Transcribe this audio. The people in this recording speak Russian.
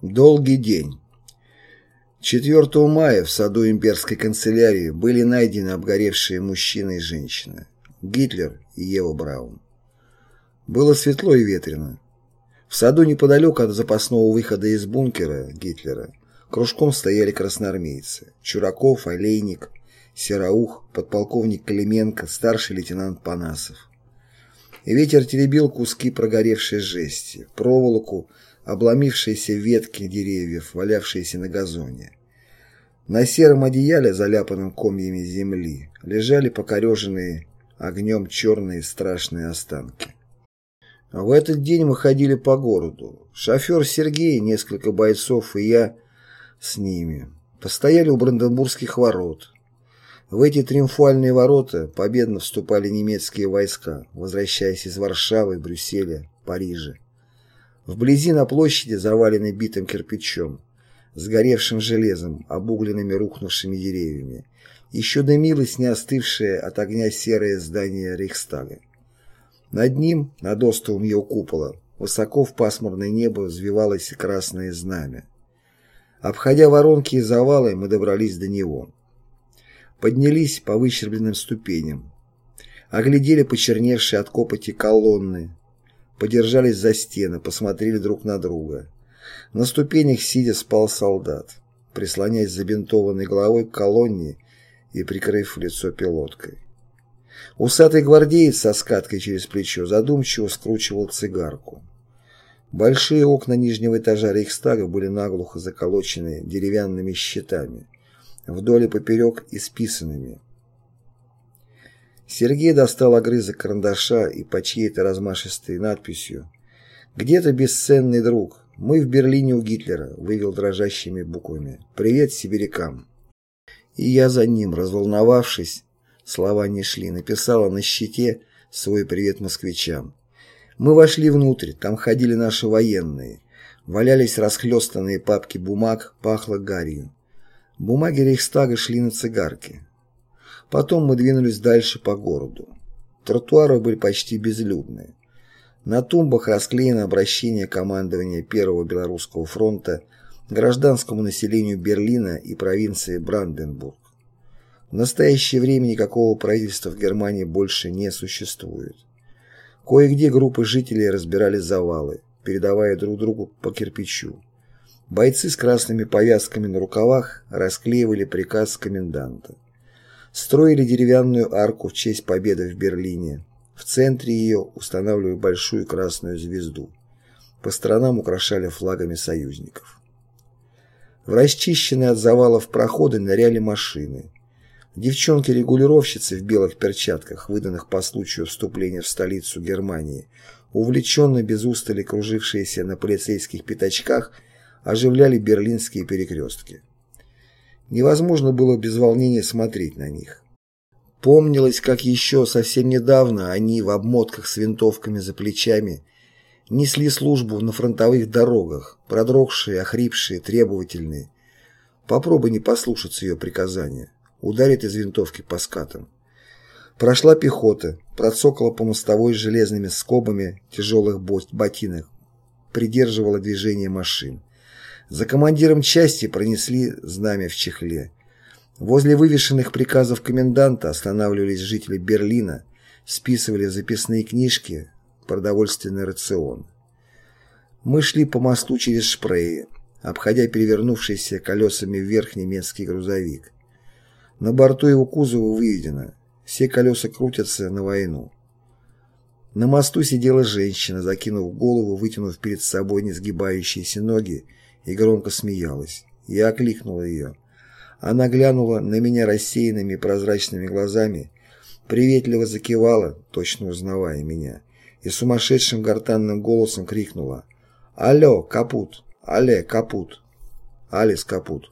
Долгий день. 4 мая в саду имперской канцелярии были найдены обгоревшие мужчина и женщина, Гитлер и Ева Браун. Было светло и ветрено. В саду неподалеку от запасного выхода из бункера Гитлера кружком стояли красноармейцы Чураков, Олейник, Сераух, подполковник Клименко, старший лейтенант Панасов. Ветер теребил куски прогоревшей жести, проволоку, обломившиеся ветки деревьев, валявшиеся на газоне. На сером одеяле, заляпанном комьями земли, лежали покореженные огнем черные страшные останки. В этот день мы ходили по городу. Шофер Сергей, несколько бойцов и я с ними. Постояли у Бранденбургских ворот. В эти триумфальные ворота победно вступали немецкие войска, возвращаясь из Варшавы, Брюсселя, Парижа. Вблизи на площади, заваленной битым кирпичом, сгоревшим железом, обугленными рухнувшими деревьями, еще дымилось не остывшее от огня серое здание Рейхстага. Над ним, над островом ее купола, высоко в пасмурное небо взвивалось красное знамя. Обходя воронки и завалы, мы добрались до него. Поднялись по выщербленным ступеням. Оглядели почерневшие от копоти колонны, подержались за стены, посмотрели друг на друга. На ступенях сидя спал солдат, прислоняясь забинтованной головой к колонне и прикрыв лицо пилоткой. Усатый гвардеец со скаткой через плечо задумчиво скручивал цигарку. Большие окна нижнего этажа Рейхстага были наглухо заколочены деревянными щитами, вдоль и поперек исписанными, Сергей достал огрызок карандаша и по чьей-то размашистой надписью «Где-то бесценный друг. Мы в Берлине у Гитлера», вывел дрожащими буквами «Привет сибирякам». И я за ним, разволновавшись, слова не шли, написала на щите свой привет москвичам. Мы вошли внутрь, там ходили наши военные. Валялись расхлёстанные папки бумаг, пахло гарью. Бумаги Рейхстага шли на цигарки. Потом мы двинулись дальше по городу. Тротуары были почти безлюдные. На тумбах расклеено обращение командования Первого Белорусского фронта гражданскому населению Берлина и провинции Бранденбург. В настоящее время никакого правительства в Германии больше не существует. Кое-где группы жителей разбирали завалы, передавая друг другу по кирпичу. Бойцы с красными повязками на рукавах расклеивали приказ коменданта. Строили деревянную арку в честь победы в Берлине. В центре ее устанавливали большую красную звезду. По сторонам украшали флагами союзников. В расчищенные от завалов проходы ныряли машины. Девчонки-регулировщицы в белых перчатках, выданных по случаю вступления в столицу Германии, увлеченно без устали кружившиеся на полицейских пятачках, оживляли берлинские перекрестки. Невозможно было без волнения смотреть на них. Помнилось, как еще совсем недавно они в обмотках с винтовками за плечами несли службу на фронтовых дорогах, продрогшие, охрипшие, требовательные. Попробуй не послушаться ее приказания. Ударит из винтовки по скатам. Прошла пехота, процокала по мостовой железными скобами тяжелых ботинок, придерживала движение машин. За командиром части пронесли знамя в чехле. Возле вывешенных приказов коменданта останавливались жители Берлина, списывали записные книжки, продовольственный рацион. Мы шли по мосту через Шпрее, обходя перевернувшийся колесами вверх немецкий грузовик. На борту его кузова выведено «Все колеса крутятся на войну». На мосту сидела женщина, закинув голову, вытянув перед собой несгибающиеся ноги и громко смеялась. Я окликнула ее. Она глянула на меня рассеянными прозрачными глазами, приветливо закивала, точно узнавая меня, и сумасшедшим гортанным голосом крикнула «Алло, капут! Алле, капут! Алис, капут!»